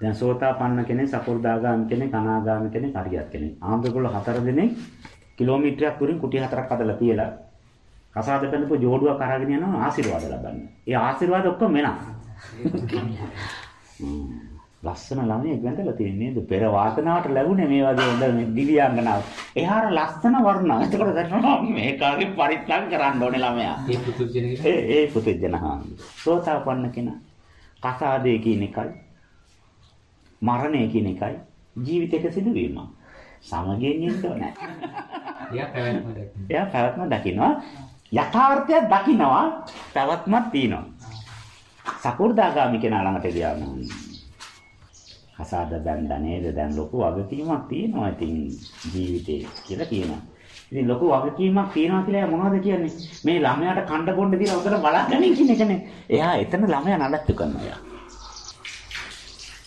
දැන් සෝතාපන්න කෙනෙක්, සකෘදාගාමි කෙනෙක්, අනාගාමි කෙනෙක්, අරියත් කෙනෙක්. ආන්දරගොල්ල හතර දෙනෙක් කිලෝමීටරයක් දුරින් කුටි හතරක් හදලා තියලා කසාද බඳපු ජෝඩුවක් අරගෙන යනවා ආශිර්වාද ලබන්න. ඒ ආශිර්වාද ඔක්කොම වෙනස්. ලස්සන ළමයෙක් වැඳලා තියෙන්නේ නේද? පෙර වාසනාවට ලැබුණේ මේ වගේ හොඳ දිව්‍යාංගනාව. එහාර ලස්සන වර්ණ. එතකොට දන්නවා මේ කාගේ පරිත්‍යාග කරන්න ඕනේ ළමයා. ඒ පුතුජන ඒ ඒ පුතුජන හාමි. සෝතාපන්න කෙනා. කසාදේ කියන එකයි. මරණය කියන එකයි ජීවිතයක සිදුවීම. සමගියෙන් ඉන්න ඕනේ. එයා පැවැත්ම දැක්කේ. එයා පැවැත්ම දකිනවා. යථාර්ථය දකිනවා. පැවැත්මක් තියෙනවා. සකු르දාගාමි කෙනා ළඟට ගියාම කසාද බැඳ නේද දැන් ලොකු වගකීමක් තියෙනවා ඉතින් ජීවිතේ කියලා කියනවා. ඉතින් ලොකු වගකීමක් තියෙනවා කියලා මොනවද කියන්නේ? මේ ළමයාට කණ්ඩ බොණ්ඩ දීලා උදේට බලගන්න කියන එකනේ. එයා එතන ළමයා නඩත්තු කරනවා.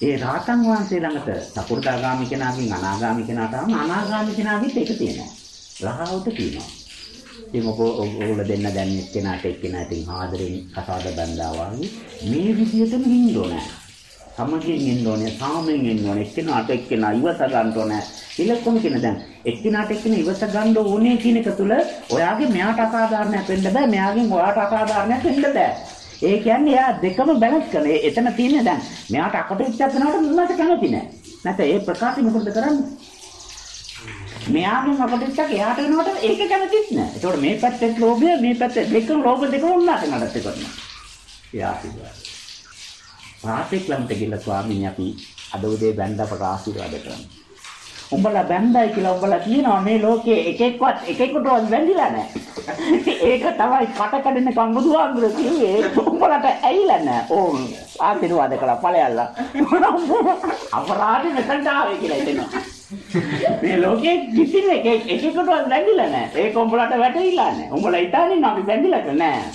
ඒ රාතන් වහන්සේ ළඟට සකු르දාගාමි කෙනාගෙන් අනාගාමි කෙනාට ආවම අනාගාමි කෙනාගෙත් ඒක තියෙනවා. රහවුට තියෙනවා. ඉතින් ඔක ඔයගොල්ලෝ දෙන්න දැන් එක්කෙනාට එක්කෙනාට ආදරෙන් කසාද බැඳා වගේ මේ විදිහටම හින්න ඕනේ. සමගියෙන් ඉන්න ඕනේ, සාමයෙන් ඉන්න ඕනේ. එක්කෙනාට එක්කෙනා ඉවස ගන්න ඕනේ. ඉලක්කම කියන දැන් එක්කෙනාට එක්කෙනා ඉවස ගන්න ඕනේ කියන එක තුල ඔයාගේ මෙයාට අසාධාරණයක් වෙන්න බෑ. මෙයාගෙන් ඔයාට අසාධාරණයක් වෙන්න බෑ. ඒ කියන්නේ එයා දෙකම බැලන්ස් කරන. එතන තියෙන්නේ දැන් මෙයාට අකටුච්චක් වෙනකොට මට කැමති නෑ. නැත්නම් ඒ ප්‍රකාශය මොකද කරන්නේ? මෙයාගෙන් අකටුච්චක් එයාට වෙනකොට ඒක කැමතිත් නෑ. ඒතකොට මේ පැත්තේ ලෝභය මේ පැත්තේ දෙකම ලෝභ දෙකම උන්නාට නඩත්තු කරනවා. එයා කිව්වා. රාතෙක් ළඟට ගිහලා ස්වාමීන් අපි අද උදේ බැන්දපට ආශිර්වාද කරනවා. උඹලා බැන්දයි කියලා උඹලා කියනවා මේ ලෝකේ එකෙක්වත් එකෙකුටවත් බැඳිලා නැහැ. ඒක තමයි කට කඩන කම්බුදුආංගුල කිව්වේ. උඹලට ඇයිලා නැහැ. ඕන් ආශිර්වාද කළා ඵලයල්ලා. අපරාධ මෙතනට ආවේ කියලා හිතෙනවා. මේ ලෝකේ කිසිම එකෙකුටවත් බැඳිලා නැහැ. ඒක උඹලට වැටහිලා නැහැ. උඹලා හිතන්නේ අපි බැඳිලාද නැහැ.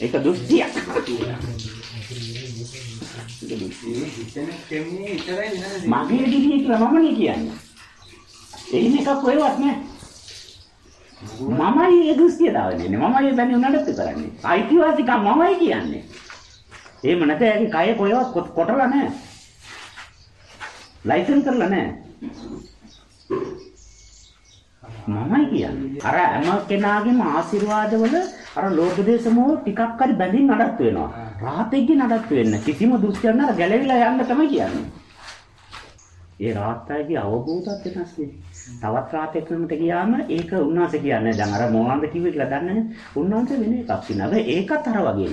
ඒක දෘෂ්ටියක්. මගේ දිහේ කියලා මමනේ කියන්නේ. එහෙම එකක් කොහෙවත් නැහැ. මමයි ඒ දෘෂ්ටිය දාන්නේ. මමයි බැන්නේ උනඩත් කරන්නේ. අයිතිවාසිකම් මමයි කියන්නේ. එහෙම නැත්නම් ඒකේ කය කොහෙවත් කොටලා නැහැ. ලයිසන් කරලා නැහැ. මමයි කියන්නේ. අර හැම කෙනාගේම ආශිර්වාදවල අර ලෝක දේශමෝ ටිකක් හරි බැඳින් නඩත්තු වෙනවා. රාතෙක්ගේ නඩත්තු වෙන්න කිසිම දෘෂ්ටියක් නෑ ගැලවිලා යන්න තමයි කියන්නේ. ඒ රාත්තරගේ අවබෝධයක් වෙනස් නේ. තවත් රාත්‍රයක් ක්‍රමයට ගියාම ඒක උන්වහන්සේ කියන්නේ දැන් අර මොනවද කිව්වේ කියලා දන්නේ උන්වහන්සේ වෙන එකක් සිනව ඒකත් අර වගේ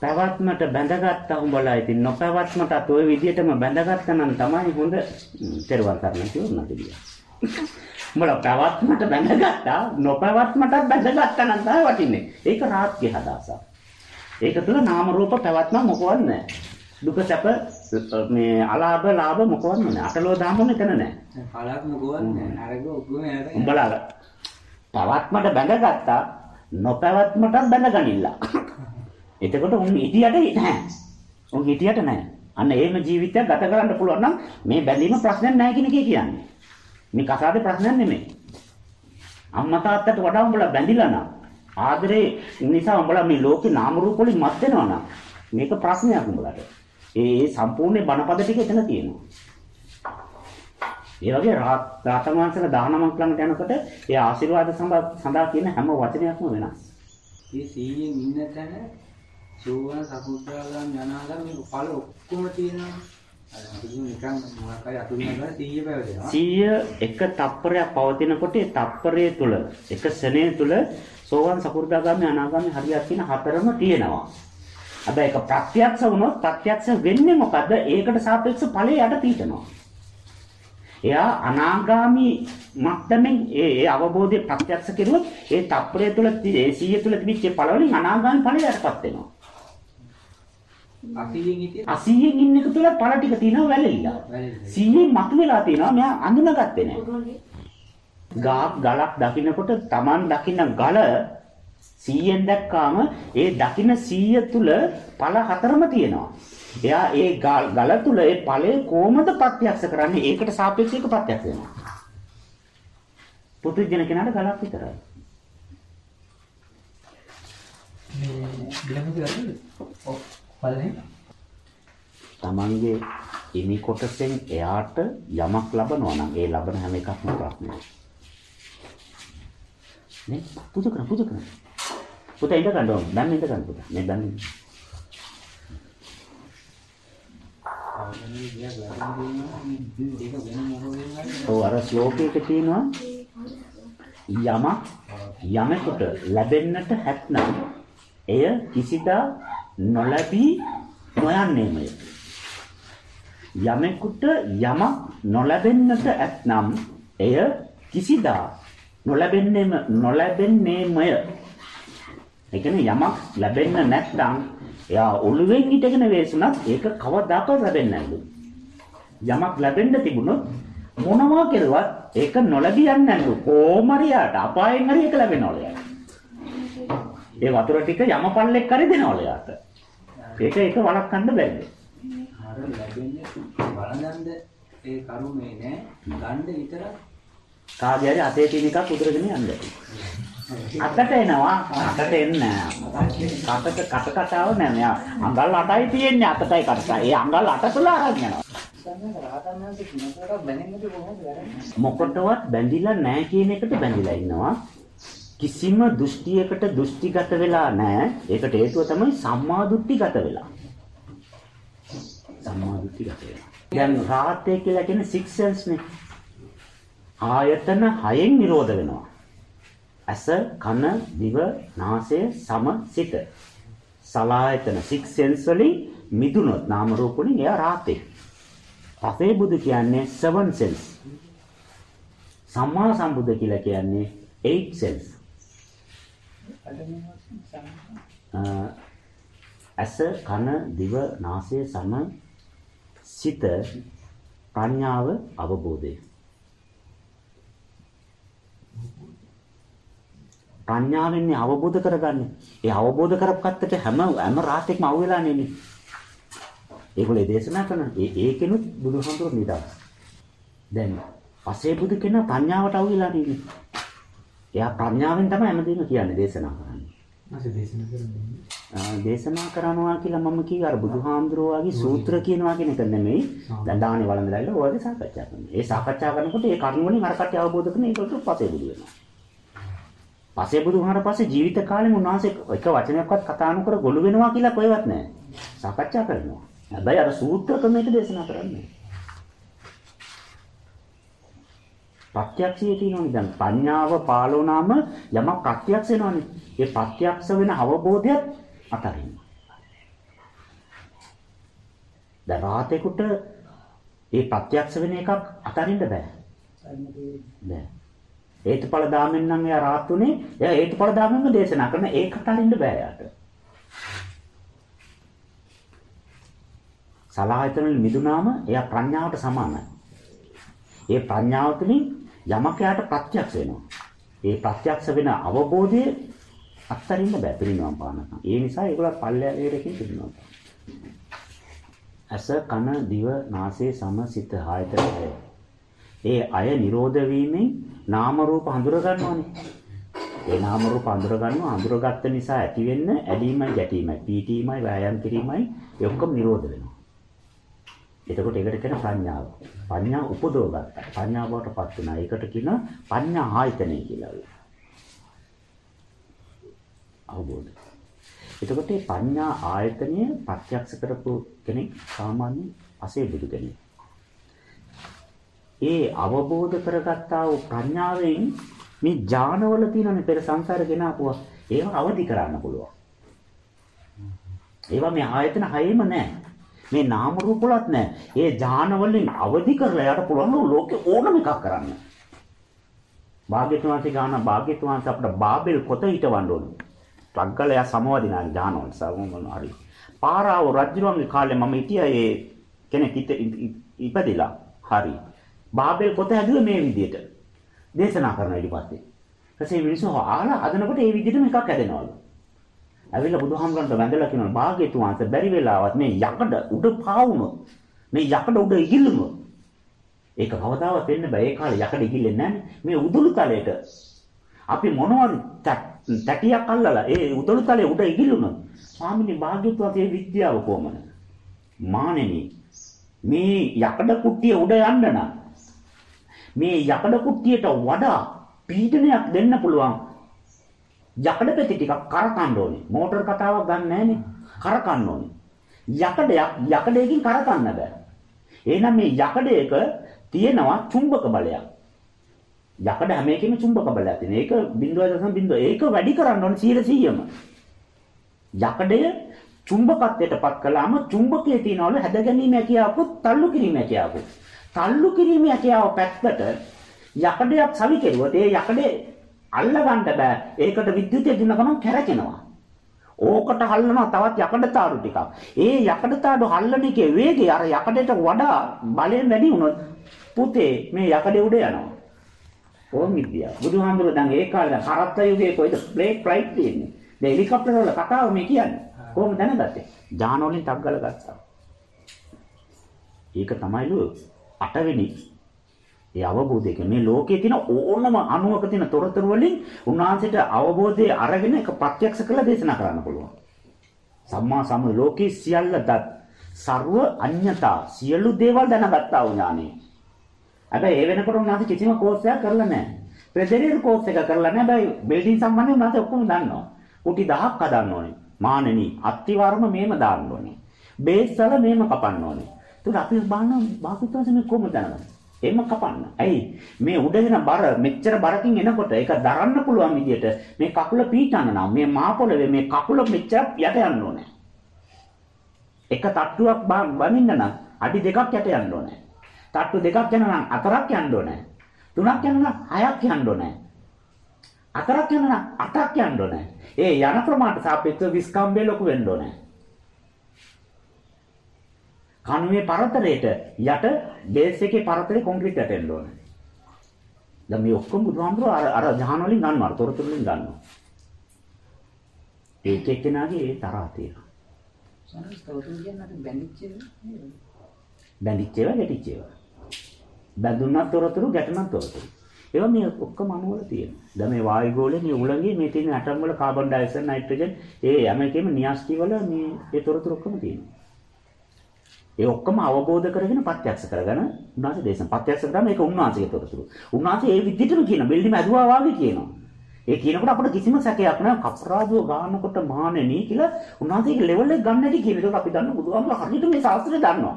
පැවැත්මට බැඳගත්තා උඹලා ඉතින් නොපැවැත්මටත් ওই විදිහටම බැඳගත්තා නම් තමයි හොඳ තෙරුවන් කරන්න කියලා නේද උඹලා පැවැත්මට බැඳගත්තා නොපැවැත්මටත් බැඳගත්තා නම් තමයි වටින්නේ. ඒක රාත්‍ගේ හදාසක්. ඒක තුල නාම රූප පැවැත්ම මොකවත් නැහැ. දුක සැප මේ අලාභ ලාභ මොකවත් නැහැ. අටලෝ දාම මෙතන නැහැ. පළක් මොකවත් නැහැ. නරක ඔක්කොම නරක. උඹලා පැවැත්මට බැඳගත්තා නොපැවැත්මටත් බැඳගනින්න. එතකොට උන් ඉදියට නැහැ. උන් ඉදියට නැහැ. අන්න එහෙම ජීවිතයක් ගත කරන්න පුළුවන් නම් මේ බැඳීම ප්‍රශ්නයක් නැහැ කියන එක කියන්නේ. මේ කසාදේ ප්‍රශ්නයක් නෙමෙයි. අම්මා තාත්තට වඩා උඹලා බැඳිලා නම් ආදරේ නිසා උඹලා මේ ලෝකේ නාම රූප වලින් මත් වෙනවා නම් මේක ප්‍රශ්නයක් උඹලට. ඒ ඒ සම්පූර්ණ බණපද ටික එතන තියෙනවා. ඒ වගේ රාතන් වහන්සේලා 19ක් ළඟට යනකොට ඒ ආශිර්වාද සඳහා කියන හැම වචනයක්ම වෙනස්. මේ සීයෙන් ඉන්න තැන සෝවාන් සකුද්දාගාම යනාගාම මේ ඵල ඔක්කොම තියෙනවා. අර අපි නිකන් මොකක් හරි අතුරුන ගන්න 100 පැවදෙනවා. 100 එක තප්පරයක් පවතිනකොට ඒ තප්පරය තුල එක ශනේ තුල සෝවාන් සකු르දාගාමී අනාගාමී හරියක් කියන හතරම තියෙනවා. හැබැයි ඒක ප්‍රත්‍යක්ෂ වුණොත් ප්‍රත්‍යක්ෂ වෙන්නේ මොකද? ඒකට සාපේක්ෂ ඵලයේ යට පීඨනවා. එයා අනාගාමී මට්ටමින් ඒ ඒ අවබෝධය ප්‍රත්‍යක්ෂ කෙරුවොත් ඒ තප්පරය තුල ඒ 100 තුල තිබිච්ච ඵල වලින් අනාගාමී ඵලයටපත් වෙනවා. 80න් හිටිය 80න් ඉන්න එක තුල ඵල ටික තියෙනවා වැළලිලා. 100න් මතුවලා තියෙනවා මෙයා අඳුනගත්තේ නැහැ. ගාක් ගලක් දකින්නකොට Taman දකින්න ගල 100ෙන් දැක්කාම ඒ දකින්න 100 තුල ඵල හතරම තියෙනවා. එයා ඒ ගල තුල ඒ ඵලය කොහොමද ප්‍රත්‍යක්ෂ කරන්නේ? ඒකට සාපේක්ෂව ප්‍රත්‍යක්ෂ වෙනවා. පුදුජන කෙනාට ගලක් විතරයි. මේ ගිලමුද ගත්තද? ඔව් බලන්නේ. තමන්ගේ ඉමි කොටසෙන් එයාට යමක් ලබනවා නම් ඒ ලබන හැම එකක්ම ප්‍රඥා. නේ පුදු කරන පුදු කරන. පුතා ඉඳ ගන්න ඕන. දැන් ඉඳ ගන්න පුතා. මේ දැන් ඔව් අර ශ්ලෝකයක තියෙනවා යමක් යමෙකුට ලැබෙන්නට හැත්නම් එය කිසිදා නොලැබී නොයන්නේමය. යමෙකුට යමක් නොලැබෙන්නට ඇත්නම් එය කිසිදා නොලැබෙන්නේම නොලැබෙන්නේමය. ඒ කියන්නේ යමක් ලැබෙන්න නැත්නම් එයා ඔළුවෙන් හිටගෙන වේසුණත් ඒක කවදාකවත් ලැබෙන්නේ නැලු. යමක් ලැබෙන්න තිබුණොත් මොනවා කෙරුවත් ඒක නොලැබී යන්නේ නැලු. කොහොමරියට අපායෙන් හරි ඒක ලැබෙනවලු යාට. ඒ වතුර ටික යමපල්ලෙක් හරි දෙනවලු යාට. ඒක ඒක වළක්වන්න බැහැ. අර ලැබෙන්නේ බලනන්ද ඒ කරුමේ නෑ ගන්න විතරක් කාගේ හරි අතේ තියෙන එකක් උදුරගෙන යන්න. අතට එනවා අතට එන්නේ නෑ. කටට කට කතාව නෑ. මෙයා අඟල් 8යි තියෙන්නේ අතටයි කටටයි. ඒ අඟල් 8 තුල අරන් යනවා. සංඝ රහතන් වහන්සේ කිනකට බැනෙන්නේ කොහොමද කරන්නේ? මොකටවත් බැඳිලා නැහැ කියන එකට බැඳිලා ඉන්නවා. කිසිම දෘෂ්ටියකට දෘෂ්ටිගත වෙලා නැහැ. ඒකට හේතුව තමයි සම්මා දෘෂ්ටිගත වෙලා. සම්මා දෘෂ්ටිගත වෙලා. දැන් රාහතේ කියලා කියන්නේ six sense නේ. ආයතන හයෙන් නිරෝධ වෙනවා. ඇස, කන, දිව, නාසය, සම, සිත. සලායතන six sense වලින් මිදුනොත් නාම රූප වලින් එයා රාහතේ. අපේ බුදු කියන්නේ seven sense. සම්මා සම්බුද්ධ කියලා කියන්නේ eight sense. ඇස කන දිව නාසය සම සිත ප්‍රඥාව අවබෝධය ප්‍රඥාවෙන්නේ අවබෝධ කරගන්නේ. ඒ අවබෝධ කරපත්තට හැම හැම රාතෙක්ම අවු වෙලා නෙමෙයි. ඒගොල්ලෝ දේශනා කරන ඒ ඒකෙනුත් බුදුහාමුදුරු නිදහස්. දැන් පසේ බුදු කෙනා ප්‍රඥාවට අවු වෙලා නෙමෙයි. එයා ප්‍රඥාවෙන් තමයි හැමදේම කියන්නේ දේශනා කරන්නේ. දේශනා කරනවා කියලා මම කිව්ව අර බුදුහාමුදුරුවෝ වගේ සූත්‍ර කියනවා කියන එක නෙමෙයි. දැන් දාහනේ වළඳලා ඉන්න ඔයගේ සාකච්ඡා කරනවා. ඒ සාකච්ඡා කරනකොට ඒ කරුණ වලින් අර කට්ටිය අවබෝධ කරගෙන ඒකට පසේ බුදු වෙනවා. පසේ බුදු වුණාට පස්සේ ජීවිත කාලෙම උන්වහන්සේ එක වචනයක්වත් කතා නොකර ගොළු වෙනවා කියලා කොහෙවත් නැහැ. සාකච්ඡා කරනවා. හැබැයි අර සූත්‍ර ක්‍රමයට දේශනා කරන්නේ. ප්‍රත්‍යක්ෂයේ තියෙනවනේ දැන් පඤ්ඤාව පාලෝනාම යමක් ප්‍රත්‍යක්ෂ වෙනවනේ. ඒ ප්‍රත්‍යක්ෂ වෙන අවබෝධයත් අතරින්. දැන් රාතේකට ඒ ප්‍රත්‍යක්ෂ වෙන එකක් අතරින්න බෑ. බෑ. හේතුඵල දාමෙන් නම් එයා රාත් උනේ. එයා හේතුඵල දාමෙන්ම දේශනා කරන ඒක අතරින්න බෑ යාට. සලායතන වල මිදුනාම එයා ප්‍රඥාවට සමානයි. ඒ ප්‍රඥාව තුළින් යමක් යාට ප්‍රත්‍යක්ෂ වෙනවා. ඒ ප්‍රත්‍යක්ෂ වෙන අවබෝධය අත්තරින්න බෑ පිරිනවම් පානකම්. ඒ නිසා ඒගොල්ලෝ පල්ලෑරේකින් පිරිනවම් ඇස කන දිව නාසය සම සිත ආයතනය. ඒ අය නිරෝධ වීමෙන් නාම රූප හඳුර ගන්නවානේ. ඒ නාම රූප හඳුර ගන්නවා හඳුරගත්ත නිසා ඇති වෙන්න ඇලීමයි ගැටීමයි පීඨීමයි වෑයම් කිරීමයි ඒ ඔක්කොම නිරෝධ වෙනවා. එතකොට ඒකට කියන ප්‍රඥාව. ප්‍රඥා උපදව ගත්තා. ප්‍රඥාව බවට පත් වෙනවා. ඒකට කියන ප්‍රඥා ආයතනය කියලා. අවබෝධ. එතකොට මේ ප්‍රඥා ආයතනය ප්‍රත්‍යක්ෂ කරපු කෙනෙක් සාමාන්‍ය අසේ බුදු කෙනෙක්. ඒ අවබෝධ කරගත්තා වූ ප්‍රඥාවෙන් මේ ඥානවල තියෙනනේ පෙර සංසාරේ ගෙන ආපුවා. ඒව අවදි කරන්න පුළුවන්. ඒවා මේ ආයතන හයෙම නැහැ. මේ නාම රූප වලත් නැහැ. ඒ ඥාන වලින් අවදි කරලා යාට පුළුවන් ලෝකේ ඕනම එකක් කරන්න. භාග්‍යතුන්සේ ගාන භාග්‍යතුන්සේ අපිට බාබෙල් පොත හිටවන්න ඕනේ. ටග්ගලයා සමවදිනා ඥාන වල සමවන හරි. පාරාව රජුගේ කාලේ මම හිටියා ඒ කෙනෙක් ඉපදිලා. හරි. බාබෙල් පොත හැදුවේ මේ විදිහට. දේශනා කරන ඊට පස්සේ. ඊපස්සේ මිනිස්සු ආලා හදනකොට ඒ විදිහටම එකක් හැදෙනවලු. ඇවිල්ලා බුදුහාමුදුරන්ට වැඳලා කියනවා භාග්‍යතුන් වහන්සේ බැරි වෙලාවත් මේ යකඩ උඩ පාවුනොත් මේ යකඩ උඩ ඉගිල්ලුනොත් ඒක කවදාවත් වෙන්න බෑ ඒ කාලේ යකඩ ඉගිල්ලෙන්නේ නැහැ මේ උදුළු තලයට අපි මොනවද තැටියක් අල්ලලා ඒ උදුළු තලයේ උඩ ඉගිල්ලුනොත් ස්වාමීනි භාග්‍යතුන් වහන්සේ විද්‍යාව කොහමද මානෙනි මේ යකඩ කුට්ටිය උඩ යන්න නම් මේ යකඩ කුට්ටියට වඩා පීඩනයක් දෙන්න පුළුවන් යකඩ පෙති ටිකක් කරකන්න ඕනේ. මෝටර කතාවක් ගන්න නැහනේ. කරකන්න ඕනේ. යකඩයක් යකඩයකින් කරකන්න බෑ. එහෙනම් මේ යකඩයක තියෙනවා චුම්බක බලයක්. යකඩ හැම එකෙම චුම්බක බලයක් තියෙනවා. ඒක 0.0 ඒක වැඩි කරන්න ඕනේ 100%ම. යකඩය චුම්බකත්වයටපත් කළාම චුම්බකයේ තියනවලු හැදගැනීම හැකියාවකුත් තල්ලු කිරීම හැකියාවකුත්. තල්ලු කිරීම හැකියාව පැත්තට යකඩයක් සවි කෙරුවොත් ඒ යකඩේ අල්ල ගන්න බෑ. ඒකට විද්‍යුතය දුන්න ගමන් කැරකෙනවා. ඕකට හල්ලනවා තවත් යකඩ තාඩු ටිකක්. ඒ යකඩ තාඩු හල්ලන එකේ වේගය අර යකඩට වඩා බලයෙන් වැඩි වුණොත් පුතේ මේ යකඩේ උඩ යනවා. ඕම් විද්‍යාව. බුදුහාමුදුරුවෝ දැන් ඒ කාලේ කරත්ත යුගයේ කොයිද ප්ලේට් ෆ්ලයිට් තියෙන්නේ. දැන් හෙලිකොප්ටර් වල කතාව මේ කියන්නේ. කොහොමද දැනගත්තේ? ජාන වලින් ටක් ගාලා ගත්තා. ඒක තමයිලු අටවෙනි ඒ අවබෝධයක මේ ලෝකයේ තියෙන ඕනම අණුවක තියෙන තොරතුරු වලින් උන්වහන්සේට අවබෝධය අරගෙන ඒක ප්‍රත්‍යක්ෂ කරලා දේශනා කරන්න පුළුවන්. සම්මා සම්බුදු ලෝකේ සියල්ල දත් ਸਰව අඤ්‍යතා සියලු දේවල් දැනගත්තා වූ ඥානෙ. හැබැයි ඒ වෙනකොට උන්වහන්සේ කිසිම කෝස් එකක් කරලා නැහැ. ප්‍රෙදෙරියර් කෝස් එක කරලා නැහැ. හැබැයි බිල්ඩින් සම්බන්ධයෙන් උන්වහන්සේ ඔක්කොම දන්නවා. කුටි 10ක් හදන්න ඕනේ. මානෙනි අත්තිවර්ම මේම දාන්න ඕනේ. බේස් වල මේම කපන්න ඕනේ. ඒත් අපි බලන භාගතුන්සේ මේ කොහොමද දැනගන්නේ? එහෙම කපන්න. ඇයි? මේ උඩ එන බර මෙච්චර බරකින් එනකොට ඒක දරන්න පුළුවන් විදියට මේ කකුල පීටන්න නම් මේ මා පොළවේ මේ කකුල මෙච්චර යට යන්න ඕනේ. එක තට්ටුවක් බඳින්න නම් අඩි දෙකක් යට යන්න ඕනේ. තට්ටු දෙකක් යන නම් හතරක් යන්න ඕනේ. තුනක් යන නම් හයක් යන්න ඕනේ. හතරක් යන නම් අටක් යන්න ඕනේ. ඒ යන ප්‍රමාණයට සාපේක්ෂව විස්කම්බේ ලොකු වෙන්න ඕනේ. කණුවේ පරතරයට යට බේස් එකේ පරතරේ කොන්ක්‍රීට් ඇටෙන්න ඕනේ. දැන් මේ ඔක්කොම බුදුහාමුදුරුවෝ අර අර ජහන වලින් ගන්නවා තොරතුරු වලින් ගන්නවා. ඒක එක්කෙනාගේ ඒ තරහ තියෙනවා. තවතුන් කියන්නේ අපි බැඳිච්ච නේද? බැඳිච්ච ඒවා ගැටිච්ච ඒවා. බැඳුනත් තොරතුරු ගැටුනත් තොරතුරු. ඒවා මේ ඔක්කොම අණු වල තියෙනවා. දැන් මේ වායු ගෝලයේ මේ උලංගයේ මේ තියෙන ඇටම් වල කාබන් ඩයොක්සයිඩ් නයිට්‍රජන් ඒ හැම එකෙම න්‍යාස්ටි වල මේ ඒ තොරතුරු ඔක්කොම තියෙනවා. ඒ ඔක්කොම අවබෝධ කරගෙන ප්‍රත්‍යක්ෂ කරගෙන උන්වහන්සේ දේශන ප්‍රත්‍යක්ෂ කරාම ඒක උන්වහන්සේගේ තොරතුරු. උන්වහන්සේ ඒ විදිහටම කියන බිල්ඩිම ඇදුවා වාගේ කියනවා. ඒ කියනකොට අපිට කිසිම සැකයක් නැහැ. කප්රාජුව ගන්නකොට මහණෙනි කියලා උන්වහන්සේගේ ලෙවල් එක ගන්න හැටි කියන එක අපි දන්න බුදුහාමුදුරුවෝ හරියට මේ ශාස්ත්‍රය දන්නවා.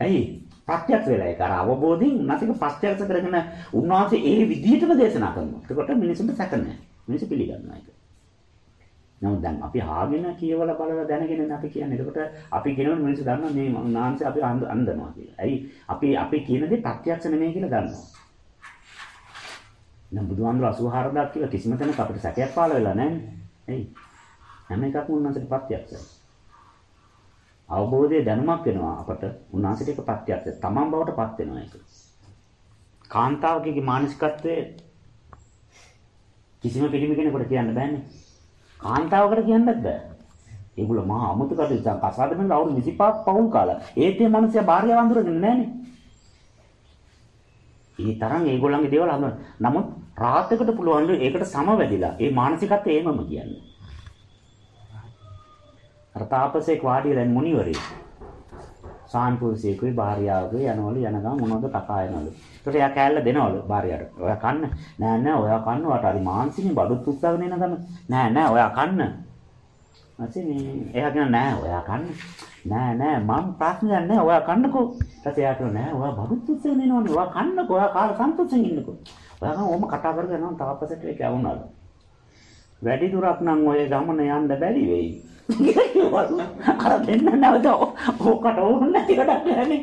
ඇයි? ප්‍රත්‍යක්ෂ වෙලා ඒක අර අවබෝධයෙන් උන්වහන්සේක ප්‍රත්‍යක්ෂ කරගෙන උන්වහන්සේ ඒ විදිහටම දේශනා කරනවා. එතකොට මිනිසුන්ට සැක නැහැ. මිනිස්සු පිළිගන්නවා ඒක. නමුත් දැන් අපි ආගෙන කියවලා බලලා දැනගෙන අපි කියන්නේ. එතකොට අපි කියනවනේ මිනිස්සු දන්නවා මේ උන්වහන්සේ අපි අන්දනවා කියලා. ඇයි? අපි අපි කියන දේ ප්‍රත්‍යක්ෂ නෙමෙයි කියලා දන්නවා. නම් බුදුහාමුදුර 84000ක් කියලා කිසිම තැනක අපිට සැකයක් පාළ වෙලා නැහැ. ඇයි? හැම එකක්ම උන්වහන්සේට ප්‍රත්‍යක්ෂයි. අවබෝධය දැනුමක් වෙනවා අපට උන්වහන්සේට ඒක ප්‍රත්‍යක්ෂයි. තමන් බවට පත් වෙනවා ඒක. කාන්තාවකගේ මානසිකත්වයේ කිසිම පිළිමි කෙනෙකුට කියන්න බෑනේ. කාන්තාවකට කියන්නත් බෑ. ඒගොල්ලෝ මහා අමුතු කටයුතු කසාද බඳ අවුරුදු 25ක් පවුල් කාලා. ඒත් මේ මිනිස්සයා භාර්යාව අඳුරගෙන නැහනේ. ඒ තරම් ඒගොල්ලන්ගේ දේවල් අඳුර. නමුත් රාහතකට පුළුවන් ඒකට සමවැදිලා. ඒ මානසිකත්වය ඒමම කියන්නේ. අර තාපසේක් වාඩි දැන් මුනිවරේ. සාන්පුරුෂයෙකුයි භාර්යාවකුයි යනවලු යන ගමන් මොනවද කතා එනවලු. ඒකට එයා කෑල්ල දෙනවලු භාර්යාවට. ඔයා කන්න. නෑ නෑ ඔයා කන්න වට හරි මාන්සිනේ බඩුත් උස්සගෙන එන ගමන්. නෑ නෑ ඔයා කන්න. ඊපස්සේ මේ එයා කියන නෑ ඔයා කන්න. නෑ නෑ මම ප්‍රශ්නයක් නෑ ඔයා කන්නකෝ. ඊපස්සේ එයා කියන නෑ ඔයා බඩුත් උස්සගෙන එනවනේ. ඔයා කන්නකෝ. ඔයා කාලා සන්තෝෂෙන් ඉන්නකෝ. ඔයා ගම ඕම කතා කරගෙන යනවා තාපසට ඒක වුණාලු. වැඩි දුරක් නම් ඔය ගමන යන්න බැරි වෙයි. අර දෙන්න නැවත ඕකට ඕන නැති කඩක් නැනේ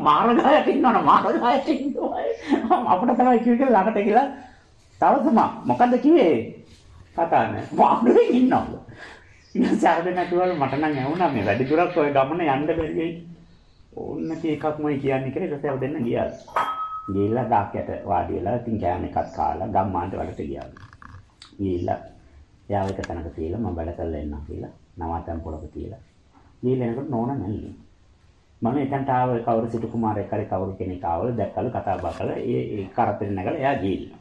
මාර්ගයට ඉන්නවනේ මාර්ගයට ඉන්නවා අපිට තමයි කිව්වේ ළඟට කියලා තවසම මොකද්ද කිව්වේ කතා නැහැ මාර්ගයේ ඉන්නවා ඉතින් නැතුවල මට නම් ඇහුණා මේ වැඩි දුරක් ඔය ගමන යන්න බැරි වෙයි ඕන නැති එකක්මයි කියන්නේ කියලා ඊට පස්සේ දෙන්න ගියා ගිහිල්ලා දාකයට වාඩි වෙලා ඉතින් කෑම එකක් කාලා ගම්මානට වැඩට ගියා ගිහිල්ලා එයාව එක තැනක තියලා මම වැඩ කරලා එන්නම් කියලා නවාතැන් පොළක තියලා. ගිහලා එනකොට නෝන නැල්ලු. මම එතනට ආව කවුරු සිටු කුමාරයෙක් හරි කවුරු කෙනෙක් ආවල දැක්කලු කතා බහ කළා. ඒ ඒ කරත්තේ නැගලා එයා ගිහිල්ලා.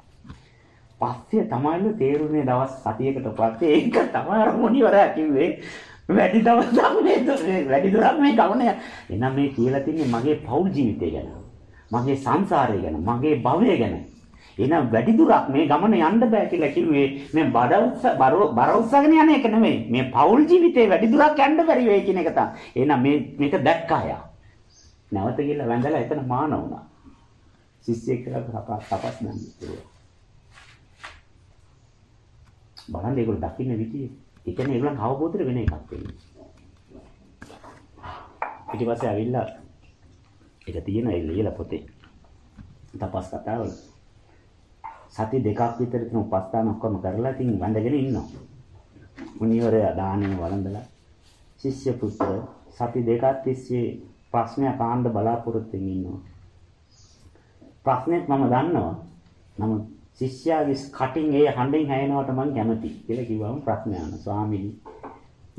පස්සේ තමයිලු තේරුනේ දවස් 7කට පස්සේ ඒක තමයි අර මොණිවරයා කිව්වේ වැඩි දවසක් මේ වැඩි දුරක් මේ ගමන එනම් මේ කියලා තින්නේ මගේ පෞල් ජීවිතය ගැන. මගේ සංසාරය ගැන, මගේ භවය ගැන. එහෙනම් වැඩි දුරක් මේ ගමන යන්න බෑ කියලා කිව්වේ මේ බඩ උස්ස බර උස්සගෙන යන එක නෙමෙයි. මේ පෞල් ජීවිතේ වැඩි දුරක් යන්න බැරි වෙයි කියන එක තමයි. එහෙනම් මේ මේක දැක්කා යා. නැවත ගිහලා වැඳලා එතන මාන වුණා. ශිෂ්‍යෙක් කියලා තපස් නන්නේ. බලන්න ඒගොල්ලෝ දකින්න විදිය. ඒ කියන්නේ ඒගොල්ලන් අවබෝධයට වෙන එකක් වෙන්නේ. ඊට පස්සේ ඇවිල්ලා ඒක තියෙන ඒ ලියලා පොතේ. තපස් කතාවල සති දෙකක් විතර තියෙන උපස්ථාන ඔක්කොම කරලා ඉතින් වැඳගෙන ඉන්නවා. මුනිවරය දානෙ වළඳලා ශිෂ්‍ය පුත්‍ර සති දෙකක් තිස්සේ ප්‍රශ්නයක් ආන්න බලාපොරොත්තු ඉන්නවා. ප්‍රශ්නෙත් මම දන්නවා. නමුත් ශිෂ්‍යයාගේ කටින් ඒ හඬින් හැයෙනවට මම කැමතියි කියලා කිව්වම ප්‍රශ්න අහන ස්වාමීනි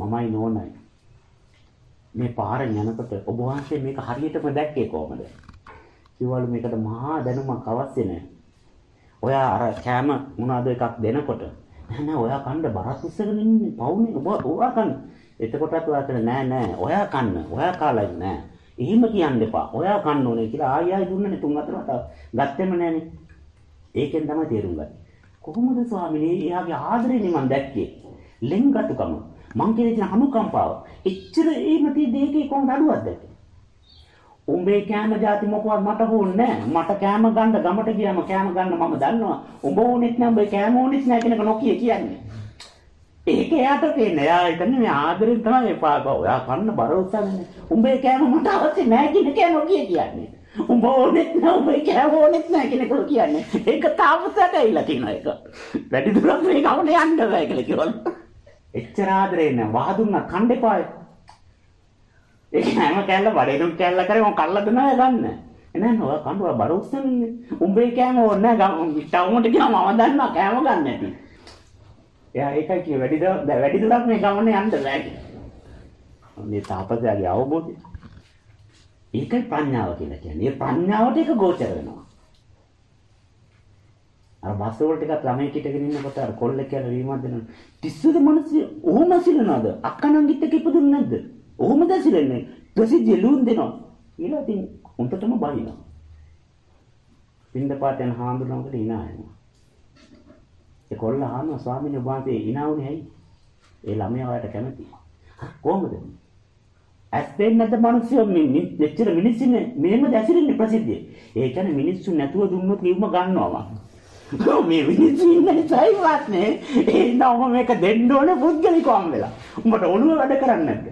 මමයි නෝනයි මේ පාරෙන් යනකොට ඔබ වහන්සේ මේක හරියටම දැක්කේ කොහමද කිව්වලු මේකට මහා දැනුමක් අවශ්‍ය නැහැ ඔයා අර කෑම මොනවාද එකක් දෙනකොට නෑ නෑ ඔයා කන්න බරක් ඉස්සගෙන ඉන්නේ පවුනේ ඔබ ඔයා කන්න එතකොටත් ඔයා කියන්නේ නෑ නෑ ඔයා කන්න ඔයා කාලා නෑ එහෙම කියන්න එපා ඔයා කන්න ඕනේ කියලා ආයෙ ආයෙ දුන්නනේ තුන් හතර වතාව ගත්තෙම නෑනේ ඒකෙන් තමයි තේරුම් ගන්නේ. කොහොමද ස්වාමිනේ එයාගේ ආදරේනේ මම දැක්කේ. ලෙන්ගතුකම. මං කියන දේ අනුකම්පාව. එච්චර එහෙම තියෙද්දි ඒකේ කොහොමද අඩුවක්ද? උඹේ කෑම જાති මොකවත් මට ඕනේ මට කෑම ගන්න ගමට ගියාම කෑම ගන්න මම දන්නවා. උඹ ඕනෙත් නෑ උඹේ කෑම ඕනෙත් නෑ කෙනෙක් නොකිය කියන්නේ. ඒක එයාට තේන්නේ. එයා හිතන්නේ මේ ආදරෙන් තමයි එපා. ඔයා කන්න බර උස්සන්නේ. උඹේ කෑම මට අවශ්‍ය නෑ කියන කෑ නොකිය කියන්නේ. උඹ ඕනෙත් නෑ උඹ කෑව ඕනෙත් නෑ කෙනෙකුට කියන්නේ. ඒක තාපසට ඇවිල්ලා තියෙන එක. වැඩි දුරක් මේ ගමන යන්න බෑ කියලා කිව්වලු. එච්චර ආදරේ නෑ. වහදුන්න කණ්ඩේපාය. ඒක හැම කැල්ල බඩේනුම් කැල්ල කරේ මම කල්ලා දෙනවා ගන්න. එනෑ නෝ කණ්ඩුව බර උස්සන්නේ. උඹේ කෑම ඕනේ නෑ. ටවුමට ගියාම මම දන්නවා කෑම ගන්න නැති. එයා ඒකයි කිය වැඩි වැඩි දුරක් මේ ගමන යන්න බෑ. මේ තාපසයාගේ අවබෝධය ඒකයි ප්‍රඥාව කියලා කියන්නේ. ඒ ප්‍රඥාවට ඒක ගෝචර වෙනවා. අර බස් වල ටිකක් ළමයි කිටගෙන ඉන්නකොට අර කොල්ලෙක් කියලා රීමක් දෙනවා. තිස්සද මනසේ ඔහොම සිලනවාද? අක්කනංගිත් එක්ක ඉපදුන්නේ නැද්ද? ඔහොමද සිලන්නේ? ප්‍රසිද්ධිය ලුන් දෙනවා. ඊළඟ ඉතින් උන්ටටම බනිනවා. පින්ද පාතෙන් හාමුදුරුවන්ට ඉනා එනවා. ඒ කොල්ල අහනවා ස්වාමීන් වහන්සේ ඉනා වුනේ ඇයි? ඒ ළමයා ඔයාලට කැමතියි. කොහොමද? ඇස් දෙන්නේ නැද්ද මිනිස්සු මෙච්චර මිනිස්සුනේ මෙහෙම දැසිරෙන්නේ ප්‍රසිද්ධිය. ඒ කියන්නේ මිනිස්සු නැතුව දුන්නොත් නිවම ගන්නවා. මේ මිනිස්සු ඉන්නේ සයිවත් නේ. ඒ නම මේක දෙන්න ඕනේ පුද්ගලිකවම වෙලා. උඹට ඔළුව වැඩ කරන්නේ නැද්ද?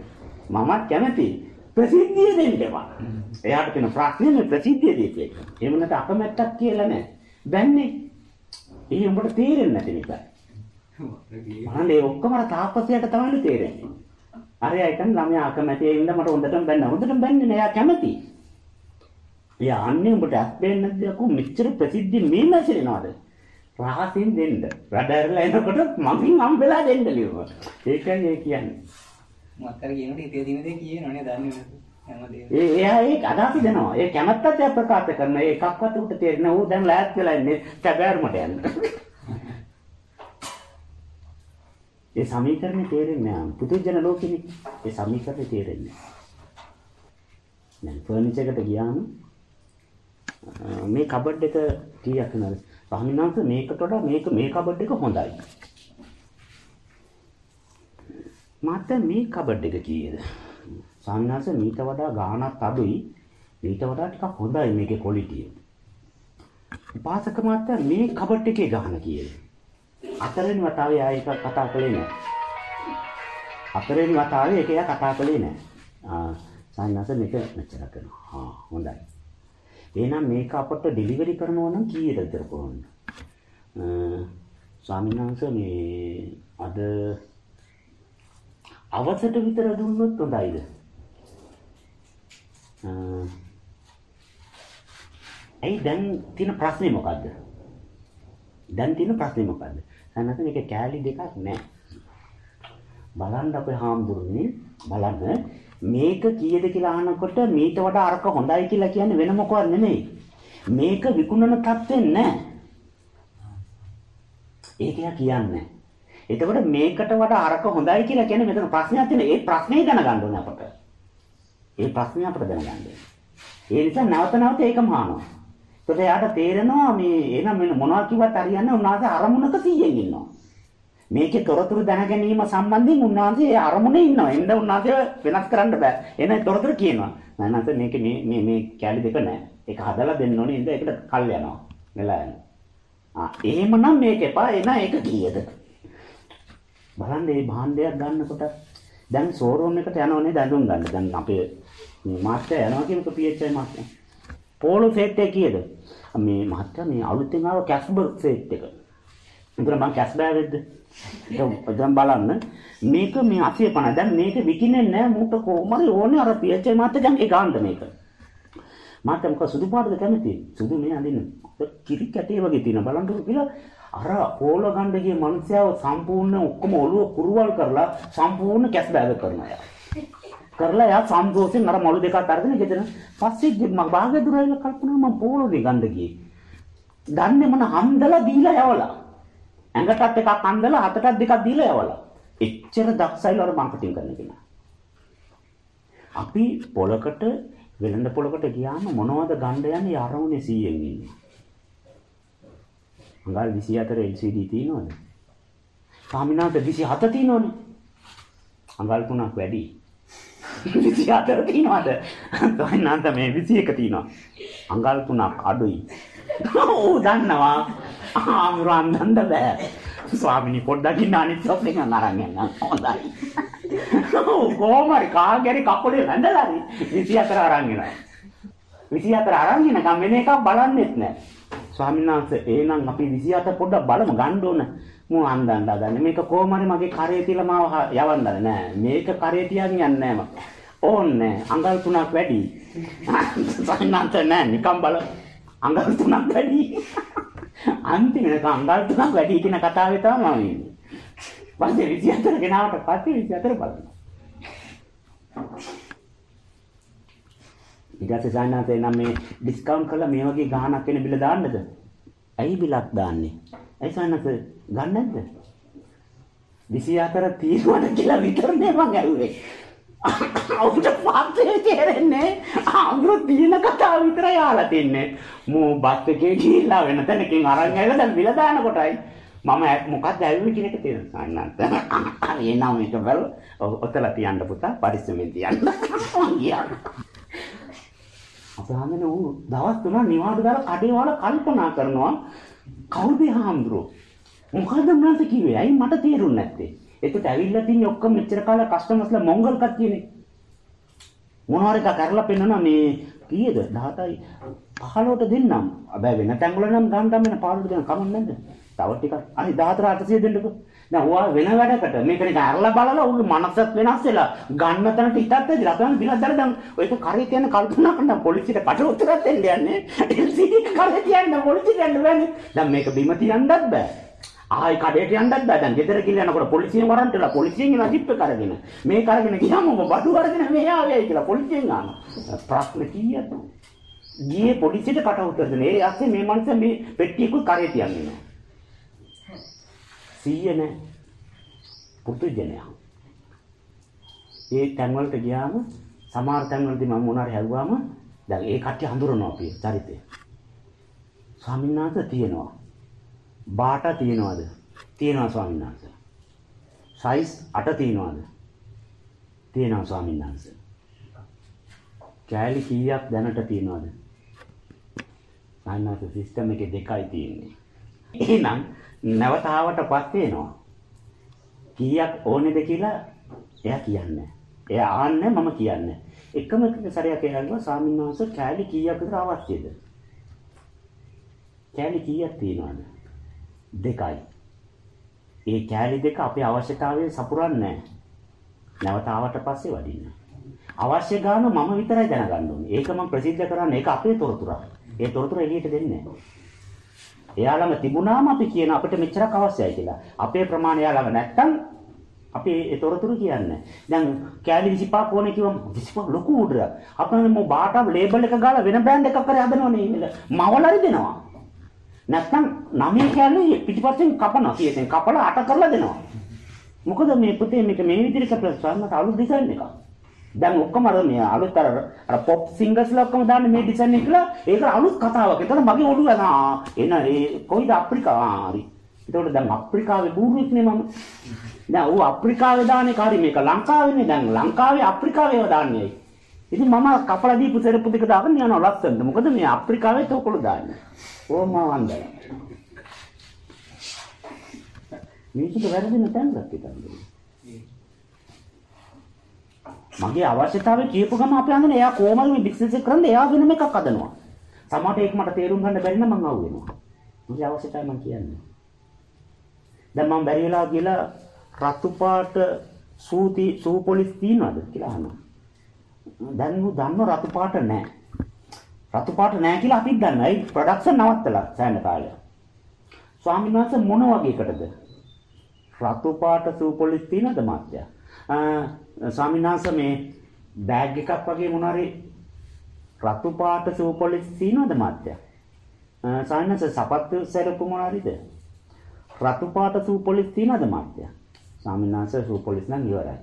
මමත් කැමතියි. ප්‍රසිද්ධිය දෙන්න එපා. එයාට තියෙන ප්‍රශ්නේ ප්‍රසිද්ධිය දීපේ. එහෙම නැත්නම් අකමැත්තක් කියලා නෑ. බැන්නේ. ඒ උඹට තේරෙන්නේ නැති නිසා. මහන් ඒ ඔක්කොම තාපසයට තමයි තේරෙන්නේ. අරයා එකන් ළමයා අකමැති ඒ ඉන්න මට හොඳටම බැන්න. හොඳටම බැන්නේ නෑ. එයා කැමති. එයා අන්නේ උඹට ඇස් දෙන්නේ නැද්ද? අකෝ මෙච්චර ප්‍රසිද්ධි මේ මැසිරෙනවද? රහසින් දෙන්න. වැඩ ඇරලා එනකොට මගින් හම්බෙලා දෙන්න ලියුවා. ඒකයි ඒ කියන්නේ. මත්තර කියනකොට හිතේ දින දේ කියනවනේ දන්නේ නැතු. හැමදේම. ඒ එයා ඒක අදහස් දෙනවා. ඒ කැමැත්තත් එයා ප්‍රකාශ කරනවා. ඒ එකක්වත් උට තේරෙන්නේ ඌ දැන් ලෑත් වෙලා ඉන්නේ සැබෑරුමට යන්න. ඒ සමීකරණේ තේරෙන්නේ නැහැ. පුදුජන ලෝකෙනේ ඒ සමීකරණේ තේරෙන්නේ නැහැ. දැන් ෆර්නිචර් එකට ගියාම මේ කබඩ් එක කීයක් නේද? ස්වාමිනාංශ මේකට වඩා මේක මේ කබඩ් එක හොඳයි. මට මේ කබඩ් එක කීයද? ස්වාමිනාංශ මීට වඩා ගාණක් අඩුයි. මීට වඩා ටිකක් හොඳයි මේකේ ක්වොලිටිය. උපාසක මාත්‍යා මේ කබඩ් එකේ ගාණ කීයද? හතරවෙනි වතාවේ ආයෙ එක කතා කළේ නෑ. හතරවෙනි වතාවේ ඒක එයා කතා කළේ නෑ. ආ සාන්නස මේක මෙච්චර කරනවා. ආ හොඳයි. එහෙනම් මේක අපට ඩෙලිවරි කරනවා නම් කීයද විතර කොහොමද? ස්වාමීන් වහන්සේ මේ අද අවසට විතර දුන්නොත් හොඳයිද? ඇයි දැන් තියෙන ප්‍රශ්නේ මොකද්ද? දැන් තියෙන ප්‍රශ්නේ මොකද්ද? නැත්නම් මේක කෑලි දෙකක් නෑ. බලන්න අපේ හාමුදුරනේ බලන්න මේක කීයද කියලා අහනකොට මීට වඩා අරක හොඳයි කියලා කියන්නේ වෙන මොකවත් නෙමෙයි. මේක විකුණන තත්ත්වෙන් නෑ. ඒක යා කියන්නේ. එතකොට මේකට වඩා අරක හොඳයි කියලා කියන්නේ මෙතන ප්‍රශ්නයක් තියෙන. ඒ ප්‍රශ්නේ දැනගන්න ඕනේ අපට. ඒ ප්‍රශ්නේ අපට දැනගන්න. ඒ නිසා නැවත නැවත ඒකම අහනවා. එතකොට එයාට තේරෙනවා මේ එහෙනම් මෙන්න මොනවා කිව්වත් හරියන්නේ උන්වහන්සේ අරමුණක 100න් ඉන්නවා. මේකේ තොරතුරු දැන ගැනීම සම්බන්ධයෙන් උන්වහන්සේ ඒ අරමුණේ ඉන්නවා. එන්න උන්වහන්සේ වෙනස් කරන්න බෑ. එහෙනම් තොරතුරු කියනවා. නැනත මේක මේ මේ මේ කැලි දෙක නෑ. ඒක හදලා දෙන්න ඕනේ. ඉතින් ඒකට කල් යනවා. වෙලා යනවා. ආ එහෙමනම් මේක එපා. එන ඒක කීයද? බලන්න මේ භාණ්ඩයක් ගන්නකොට දැන් ෂෝරූම් එකට යනවනේ දඬුම් ගන්න. දැන් අපේ මාස්ටර් යනවා කියනකො PHI මාස්ටර්. පෝලෝ සෙට් එක කීයද? මේ මහත්තයා මේ අලුතෙන් ආව කැස්බර්ග් සෙට් එක. ඉතින් මම කැස් බෑවෙද්ද? දැන් බලන්න මේක මේ 80 දැන් මේක විකිනේ නෑ මූට කොහමරි ඕනේ අර PHI මාත්‍යයන් ඒ ගාන්න මේක. මාත් මොකද සුදු පාටද කැමති? සුදු මේ අඳින්න. කිරි කැටේ වගේ තියෙන බලන්නකො කියලා අර පෝල ගන්න ගිය මනුස්සයව සම්පූර්ණ ඔක්කොම ඔළුව කුරුවල් කරලා සම්පූර්ණ කැස් බෑග් කරනවා යා. කරලා යා සම්දෝෂෙන් අර මලු දෙකක් අරගෙන ගෙදර පස්සේ මම භාගය දුරයිල කල්පනා මම පෝලෝනේ ගන්න ගියේ. දන්නේ මොන හන්දලා දීලා යවලා. ඇඟටත් එකක් අන්දලා අතටත් දෙකක් දීලා යවලා. එච්චර දක්ෂයිල අර මාකටිං කරන කෙනා. අපි පොලකට වෙළඳ පොලකට ගියාම මොනවද ගන්න යන්නේ අරමුණේ 100න් ඉන්නේ. අඟල් 24 LCD තියෙනවද? සාමිනාට 27 තියෙනවනේ. අඟල් 3ක් වැඩි. 24 තියෙනවද? තවන්නාන්ත මේ 21 තියෙනවා. අඟල් 3ක් අඩුයි. ඕ දන්නවා. ආමුරන් දන්න බෑ. ස්වාමිනී පොඩ්ඩක් ඉන්න අනිත් සොප්පෙන් අරන් යන්න. හොඳයි. කොහොමරි කාගේරි කකුලේ වැඳලා 24 අරන් එනවා. 24 අරන් එනකම් වෙන එකක් බලන්නෙත් නෑ. ස්වාමීන් වහන්සේ එහෙනම් අපි 27 පොඩ්ඩක් බලමු ගන්න ඕන. මම අන්දන්න හදන්නේ. මේක කොහොමරි මගේ කරේ තියලා මාව යවන්නද නෑ. මේක කරේ තියන් යන්නේ නෑ මම. ඕන්නේ අඟල් තුනක් වැඩි. ස්වාමීන් වහන්සේ නෑ නිකන් බල අඟල් තුනක් වැඩි. අන්තිමට අඟල් තුනක් වැඩි කියන කතාවේ තමයි මම ඉන්නේ. පස්සේ 24 ගෙනාවට පස්සේ 24 බලන්න. ඊට පස්සේ සායනාතේ නම් මේ ඩිස්කවුන්ට් කරලා මේ වගේ ගාණක් වෙන බිල දාන්නද? ඇයි බිලක් දාන්නේ? ඇයි සායනාත ගන්න නැද්ද? 24 තියෙනවද කියලා විතරනේ මං ඇහුවේ. අවුට පස්සේ තේරෙන්නේ අඳුර තියෙන කතාව විතරයි අහලා තින්නේ. මෝ බස් එකේ ගිහිල්ලා වෙන තැනකින් අරන් ඇවිල්ලා දැන් බිල දාන කොටයි මම මොකක්ද ඇවිල්ලා කියන එක තේරෙන්නේ නැහැ. එනවා මේක බල ඔතල තියන්න පුතා පරිස්සමෙන් තියන්න. ගියා. අපහාමන ඌ දවස් තුනක් නිවාඩු දාලා කඩේ වල කල්පනා කරනවා කවුද හාමුදුරුවෝ මොකද්ද උන්වහන්සේ කිව්වේ? ඇයි මට තේරුන්නේ නැත්තේ? එතකොට ඇවිල්ලා තින්නේ ඔක්කොම මෙච්චර කාලයක් කස්ටමර්ස්ලා මොංගල් කට්ටියනේ. මොනවාරි එකක් කරලා පෙන්නනවා මේ කීයද 17යි 15ට දෙන්නම්. හැබැයි වෙන තැන් වල නම් ගන්න නම් වෙන 15ට දෙන්න කමක් නැද්ද? තව ටිකක්. අනේ 14 800 දෙන්නකෝ. දැන් ඔයා වෙන වැඩකට මේක නිකන් අරලා බලලා උගේ මනසත් වෙනස් වෙලා ගන්න තැනට හිතත් ඇදිලා තමයි බිලක් දාලා දැන් ඔයක කරේ තියන කල්පනා කරන පොලිසියට කට උත්තරයක් දෙන්න යන්නේ. LCD කරේ තියන්න පොලිසියට යන්න බෑනේ. දැන් මේක බිම තියන්නත් බෑ. ආයි කඩේට යන්නත් බෑ. දැන් ගෙදර කියලා යනකොට පොලිසියෙන් වරන්ට් වෙලා පොලිසියෙන් එන ජිප් එක අරගෙන. මේක අරගෙන ගියාම ඔබ බඩු අරගෙන මෙහා ආවයි කියලා පොලිසියෙන් ආනවා. ප්‍රශ්න කීයද? ගියේ පොලිසියට කට උත්තර දෙන්නේ. ඒ ඇස්සේ මේ මනුස්සයා මේ පෙට්ටියකුත් කරේ තියන්නේ. 100 නෑ. පුදුජනයා. ඒ තැන් වලට ගියාම සමහර තැන් වලදී මම මොනාරි හැව්වාම දැන් ඒ කට්ටිය හඳුරනවා අපි චරිතය. ස්වාමීන් වහන්සේ තියෙනවා. බාට තියෙනවද? තියෙනවා ස්වාමීන් වහන්සේ. සයිස් 8 තියෙනවද? තියෙනවා ස්වාමීන් වහන්සේ. කෑලි කීයක් දැනට තියෙනවද? සාමාන්‍ය සිස්ටම් එකේ දෙකයි තියෙන්නේ. එහෙනම් නැවත ආවට පස්සේ එනවා. කීයක් ඕනේද කියලා එයා කියන්නේ. එයා ආන්නේ මම කියන්නේ. එකම එක සැරයක් එයාගෙන ස්වාමීන් වහන්සේ කෑලි කීයක් විතර අවශ්‍යද? කෑලි කීයක් තියෙනවද? දෙකයි. ඒ කෑලි දෙක අපේ අවශ්‍යතාවය සපුරන්නේ නැවත ආවට පස්සේ වඩින්න. අවශ්‍ය ගාන මම විතරයි දැනගන්න ඕනේ. ඒක මම ප්‍රසිද්ධ කරන්නේ. ඒක අපේ තොරතුරක්. ඒ තොරතුර එළියට දෙන්නේ නැහැ. එයාලම තිබුණාම අපි කියන අපිට මෙච්චරක් අවශ්‍යයි කියලා. අපේ ප්‍රමාණය එයාලම නැත්තම් අපි ඒ තොරතුරු කියන්නේ. දැන් කෑලි 25 ඕනේ කිව්වම 25 ලොකු උඩරයක්. අපේ මො බාටා ලේබල් එක ගාලා වෙන බ්‍රෑන්ඩ් එකක් කරේ හදනවනේ ඉන්නේ. මවලරි දෙනවා. නැත්නම් නමේ කැලේ පිටිපස්සෙන් කපනවා කීයෙන් කපලා අට කරලා දෙනවා. මොකද මේ පුතේ මේක මේ විදිහට කපලා ස්වර්ණට අලුත් ඩිසයින් එකක්. දැන් ඔක්කොම අර මේ අලුත් අර අර පොප් සිංගර්ස්ලා ඔක්කොම දාන්නේ මේ ඩිසයින් එක කියලා ඒක අලුත් කතාවක්. ඒතර මගේ ඔළුව යනවා. එන ඒ කොයිද අප්‍රිකා හරි. ඒතකොට දැන් අප්‍රිකාවේ බූරුවෙක් නේ මම. දැන් ඌ අප්‍රිකාවේ දාන්නේ කාරි මේක ලංකාවේනේ. දැන් ලංකාවේ අප්‍රිකාවේව දාන්නේ. ඉතින් මම කපලා දීපු සෙරප්පු දෙක දාගෙන යනවා ලස්සනට. මොකද මේ අප්‍රිකාවේ තෝකොළු දාන්නේ. ඕම වන්දන. මේක වැරදින තැනක් හිතන්නේ. මගේ අවශ්‍යතාවය කියපු ගම අපි හඳුනන එයා කොහමද මේ බිස්නස් එක කරන්නේ එයා වෙනම එකක් හදනවා. සමහරට ඒක මට තේරුම් ගන්න බැරි නම් මං අහුවෙනවා. මගේ අවශ්‍යතාවය මං කියන්නේ. දැන් මම බැරි වෙලා කියලා රතු පාට සූති සූපොලිස් තියනවද කියලා අහනවා. දැන් උ දන්නව රතු පාට නැහැ. රතු පාට නැහැ කියලා අපිත් දන්නවා. ඒ ප්‍රොඩක්ෂන් නවත්තලා සෑහෙන කාලයක්. ස්වාමීන් වහන්සේ මොන වගේ එකටද? රතු පාට සූපොලිස් තියනද මාත්‍යා? ස්වාමීන් වහන්සේ මේ බෑග් එකක් වගේ මොනවාරි රතු පාට සූපොලිස් තියනද මාත්‍යා? ස්වාමීන් වහන්සේ සපත්තු සරපු මොනවාරිද? රතු පාට සූපොලිස් තියනද මාත්‍යා? ස්වාමීන් වහන්සේ සූපොලිස් නම් ඉවරයි.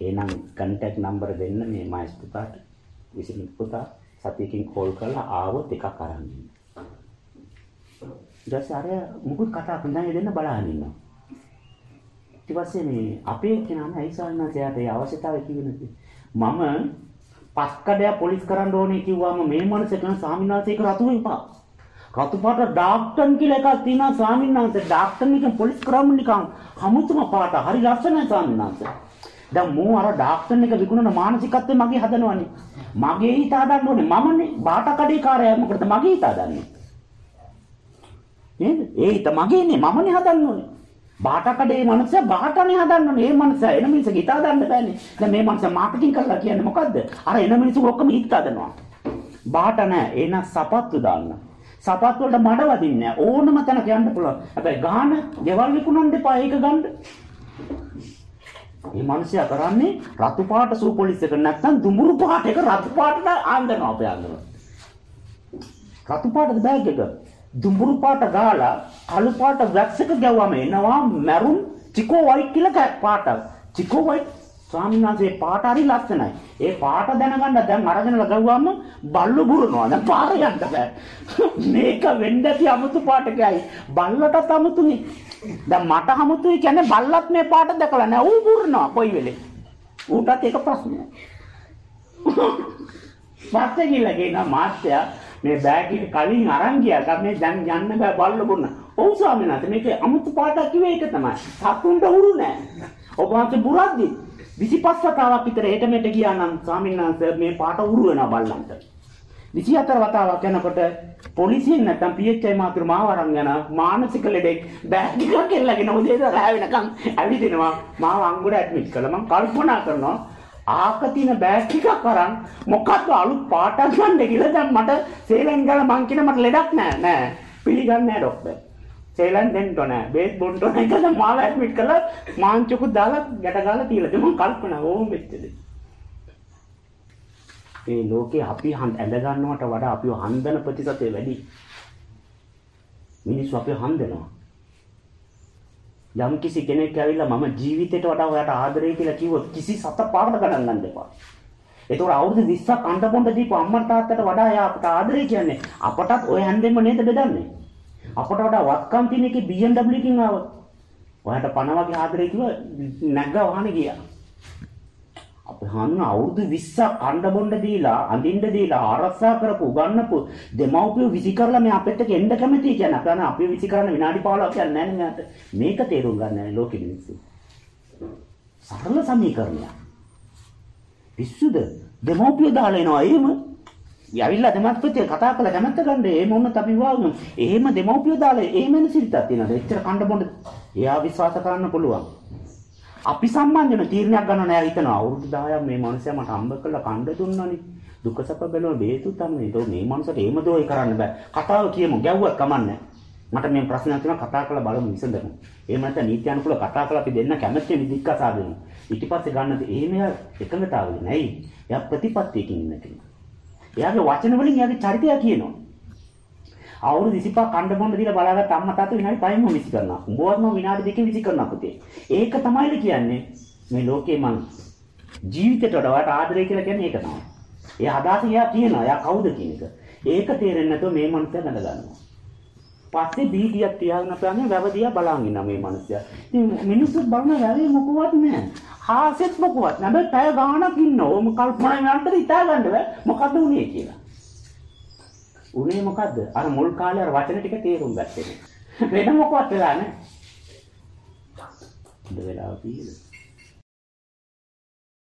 එහෙනම් කන්ටැක්ට් නම්බර දෙන්න මේ මයිස් පුතාට විසින් පුතා සතියකින් කෝල් කරලා ආවොත් එකක් අරන් ඉන්න. ඊට පස්සේ අර මුකුත් කතා කරන්න දෙන්න බලහන් ඉන්නවා. ඊට පස්සේ මේ අපේ කෙනාම ඇයිසල්නාසයාට ඒ අවශ්‍යතාවය කිව්වේ මම පස්කඩය පොලිස් කරන්න ඕනේ කිව්වම මේ මනස කරන ස්වාමීන් වහන්සේක රතු එපා. රතු පාට ඩාක්ටර් කියලා එකක් තියෙනවා ස්වාමීන් වහන්සේ ඩාක්ටර් නිකන් පොලිස් කරාම නිකන් හමුතුම පාට හරි ලස්සනයි ස්වාමීන් වහන්සේ. දැන් මෝ අර ඩාක්ටර් එක විකුණන මානසිකත්වය මගේ හදනවනේ. මගේ හිත හදන්න ඕනේ මමනේ බාට කඩේ කාර්යය මොකටද මගේ හිත හදන්නේ. නේද? ඒ හිත මගේනේ මමනේ හදන්න ඕනේ. බාටකඩේ මනුස්සයා බාටනේ හදන්න ඕනේ. මේ මනුස්සයා එන මිනිස්සු හිතා ගන්න බෑනේ. දැන් මේ මනුස්සයා මාකටිං කරලා කියන්නේ මොකද්ද? අර එන මිනිස්සු ඔක්කොම හිත හදනවා. බාට නෑ. එහෙනම් සපත්තු දාන්න. සපත්තු වලට මඩ වදින්නේ නෑ. ඕනම තැනක යන්න පුළුවන්. හැබැයි ගාන, ගෙවල් විකුණන්න එපා ඒක ගන්න. මේ මිනිස්සයා කරන්නේ රතු පාට සූපොලිස් එක නැත්නම් දුඹුරු පාට එක රතු පාටට ආන්දනවා අපේ ආන්දනවා. රතු පාටද බෑග් එක. දුඹුරු පාට ගාලා කළු පාට වැක්ස් එක ගැව්වම එනවා මැරුන් චිකෝ වයිට් කියලා පාටක්. චිකෝ වයිට් ස්වාමීන් වහන්සේ පාට හරි ලස්සනයි. ඒ පාට දැනගන්න දැන් අරගෙන ගව්වම බල්ලු බුරනවා. දැන් පාර යන්න බෑ. මේක වෙන්න ඇති අමුතු පාටකයි. බල්ලටත් අමුතුනේ. දැන් මට අමුතුයි කියන්නේ බල්ලත් මේ පාට දැකලා නෑ. ඌ බුරනවා කොයි වෙලේ. ඌටත් ඒක ප්‍රශ්නයක්. පස්සේ ගිහලා කියනවා මාත්‍යා මේ බෑග් එක කලින් අරන් ගියා. මේ දැන් යන්න බෑ බල්ල බොන්න. ඔව් ස්වාමීන් වහන්සේ මේක අමුතු පාටක් කිව්වේ ඒක තමයි. සතුන්ට හුරු නෑ. ඔබ වහන්සේ බුරද්දි 25 වතාවක් විතර හෙට මෙට ගියා නම් ස්වාමීන් වහන්සේ මේ පාට උරු වෙනවා බල්ලන්ට. 24 වතාවක් යනකොට පොලිසියෙන් නැත්තම් PHI මාතුරු මාව අරන් යන මානසික ලෙඩෙක් බෑග් එකක් එල්ලගෙන උදේ ඉඳලා රැ වෙනකන් ඇවිදිනවා මාව අංගුඩ ඇඩ්මිට් කළා මම කල්පනා කරනවා ආක තියෙන බෑග් එකක් අරන් මොකද්ද අලුත් පාටක් ගන්න කියලා දැන් මට සේලෙන් ගාලා මං කියන මට ලෙඩක් නෑ නෑ. පිළිගන්නේ නෑ ડોක්ටර් සේලන් දෙන්න ඕනේ. බේස් බොන්න ඕනේ කියලා මාව ඇඩ්මිට් කළා. මාංචුකුත් දාලා ගැට ගාලා තියලා මම කල්පනා ඕම් වෙච්චද මේ ලෝකේ අපි ඇඳ ගන්නවට වඩා අපිව හන්දන ප්‍රතිශතය වැඩි. මිනිස්සු අපිව හන්දනවා. යම් කිසි කෙනෙක් ඇවිල්ලා මම ජීවිතේට වඩා ඔයාට ආදරේ කියලා කිව්වොත් කිසි සත පාරකට ගණන් ගන්න එපා. ඒතකොට අවුරුදු 20ක් අඬ පොඬ දීපු අම්මා තාත්තට වඩා එයා අපට ආදරේ කියන්නේ අපටත් ඔය හැන්දෙන්න නේද බෙදන්නේ. අපට වඩා වත්කම් තියෙන එකේ BMW කින් ආව. ඔයාට පණ වගේ ආදරේ කිව්ව නැග්ගා වහනේ ගියා. අපි හන්න අවුරුදු 20ක් අඬ බොණ්ඩ දීලා අඳින්න දීලා ආරක්ෂා කරපු උගන්නපු දෙමව්පියෝ විසි කරලා මේ අපිට එක්ක එන්න කැමති කියන අපේ අපි විසි කරන විනාඩි 15ක් කියන්නේ නැහැ මේක තේරුම් ගන්න නැහැ ලෝකෙ මිනිස්සු. සරල සමීකරණයක්. පිස්සුද දෙමව්පියෝ දාලා එනවා එහෙම යවිලා දෙමත්පතිය කතා කරලා කැමැත්ත ගන්න එහෙම වුණත් අපි වාගමු. එහෙම දෙමව්පියෝ දාලා එහෙම වෙන සිරිතක් තියෙනවා. එච්චර කණ්ඩ බොණ්ඩ එයා විශ්වාස කරන්න පුළුවන්. අපි සම්බන්ධ වෙන තීරණයක් ගන්න නෑ. හිතනවා අවුරුදු 10ක් මේ මනුස්සයා මට හම්බ කරලා කණ්ඩ දුන්නානේ. දුක සැප බැලුවා බේතු තමයි ඒක මේ මනුස්සට එහෙම දෝයි කරන්න බෑ. කතාව කියමු. ගැව්වත් කමන්නේ මට මේ ප්‍රශ්නයක් තියෙනවා. කතා කරලා බලමු විසඳමු. එහෙම නැත්නම් නීති අනුකූල කතා කරලා අපි දෙන්න කැමැති විදිහට දෙමු. ඊට පස්සේ ගන්නද එහෙම එකඟතාවය නෑයි. එයා ප්‍රතිපත්තියකින් ඉන්න කෙනෙක් එයාගේ වචන වලින් එයාගේ චරිතය කියනවා. අවුරුදු 25 කණ්ඩ බොණ්ඩ දීලා බලාගත්ත අම්මා තාත්තා විනාඩි 5ම විසි කරනවා. උඹවත්ම විනාඩි දෙකකින් විසි කරනවා පුතේ. ඒක තමයිද කියන්නේ මේ ලෝකේ මං ජීවිතයට වඩා ආදරය කියලා කියන්නේ ඒක තමයි. ඒ අදහස එයා කියනවා. එයා කවුද කියන එක. ඒක තේරෙන්නේ නැතුව මේ මනුස්සයා බඳ ගන්නවා. පස්සේ බීඩියක් තියාගෙන අපන්නේ වැවදියා බලන් ඉන්නවා මේ මනුස්සයා. ඉතින් මිනිස්සු බලන වැවේ මොකවත් නැහැ. හාසෙත් මොකවත් නැහැ. හැබැයි පැය ගාණක් ඉන්නවා. ඕම කල්පනා වෙනන්ට හිතා ගන්න බෑ. මොකද්ද උනේ කියලා. උනේ මොකද්ද? අර මුල් කාලේ අර වචන ටික තේරුම් ගත්තේ. වෙන මොකවත් වෙලා නැහැ. ඉඳ වෙලාව තියෙද?